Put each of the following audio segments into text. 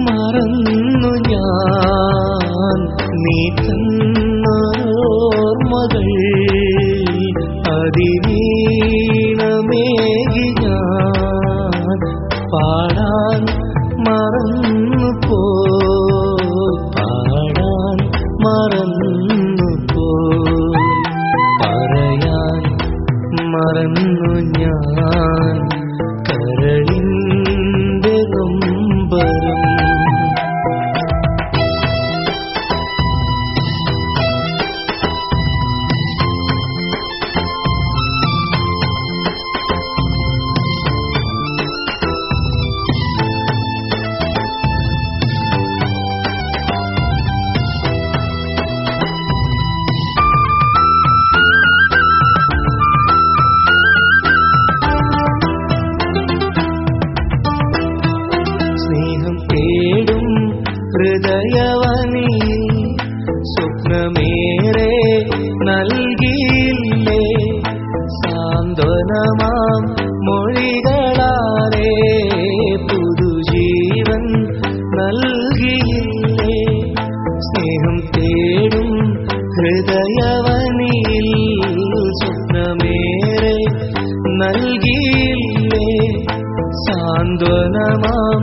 മറന്നു ഞാൻ. നീ തന്നോർമകൾ അതിവീണമേകി ഞാൻ. പാടാൻ മറന്നു പോ. പാടാൻ മറന്നു പോ. പറയാൻ മറന്നു ഞാൻ. കരളിൽ നൽകിയില്ലേ? സാന്ത്വനമാം മൊഴികളാലേ പുതുജീവൻ നൽകിയില്ലേ? സ്നേഹം തേടും ഹൃദയവനിയിൽ സ്വപ്നമേറെ നൽകിയില്ലേ? സാന്ത്വനമാം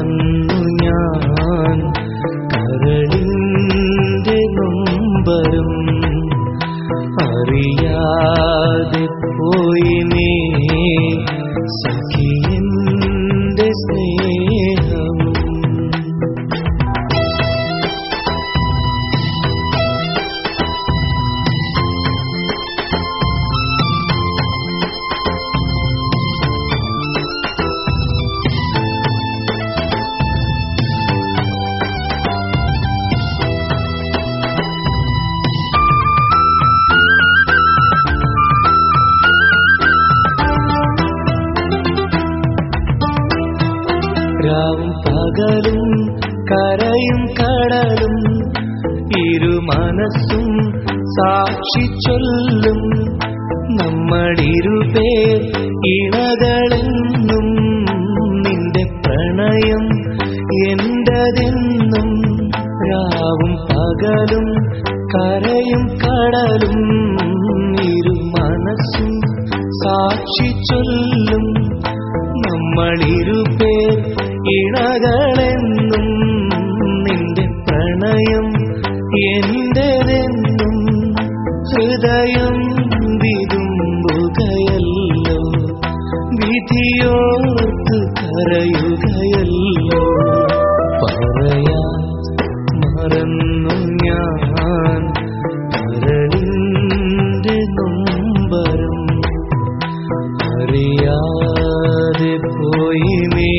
മറന്നു ഞാൻ കരളിന്റെ നൊമ്പരും അറിയാതെ പോയി രാവും പകലും കരയും കടലും ഇരു മനസ്സും സാക്ഷി ചൊല്ലും. നമ്മളിരുപേർ ഇണകളെന്നും നിന്റെ പ്രണയം എന്റതെന്നും രാവും പകലും കരയും കടലും ഇരു മനസ്സും സാക്ഷി ചൊല്ലും. നമ്മളിരുപേർ വിധിയോർത്ത് കരയുകയല്ലോ. പറയാ മറന്നു ഞാൻ കരളിന്റെ നൊമ്പരം അറിയാതെ പോയി നീ